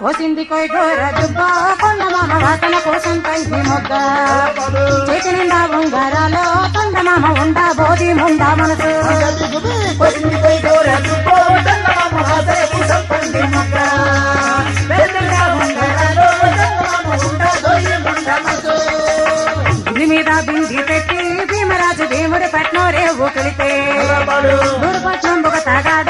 కోసింది కోయి గోర దుబ్బ కొండ మామ వాసన కోసం పైకి మొగ్గ. చేతి నిండా ఉంగరాలో కొండ మామ ఉండా బోధి ముండా మనసు. కోసింది ఇది మీద బింది పెట్టి భీమరాజు భీముడు పట్నం రేవు కలిపే నూరు ఒక తగాద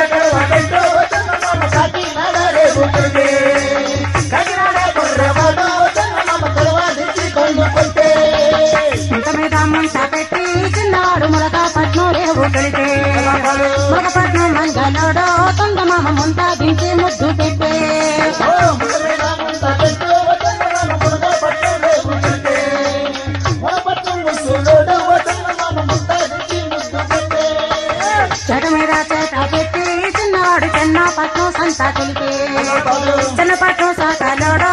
ఇంత మీద ముంత పెట్టి చిన్నవాడు ములక పట్నం రేవు కలిపే ములక పట్నం మంగళోడో కొండ మామ ముంత దించి ముద్దు పెట్టే. చిన్నవాడు చిన్న పట్నం సంతా కలిపే చిన్న పట్నం సాకలోడో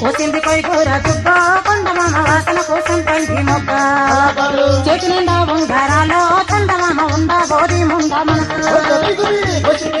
కోసింది పై కూర దుబ్బ కొండమామ వాసన కోసం పైకి మొగ్గ. చేతి నిండా ఉంగరాలో కొండ మామ ఉండా బోధి ముండా మనసు.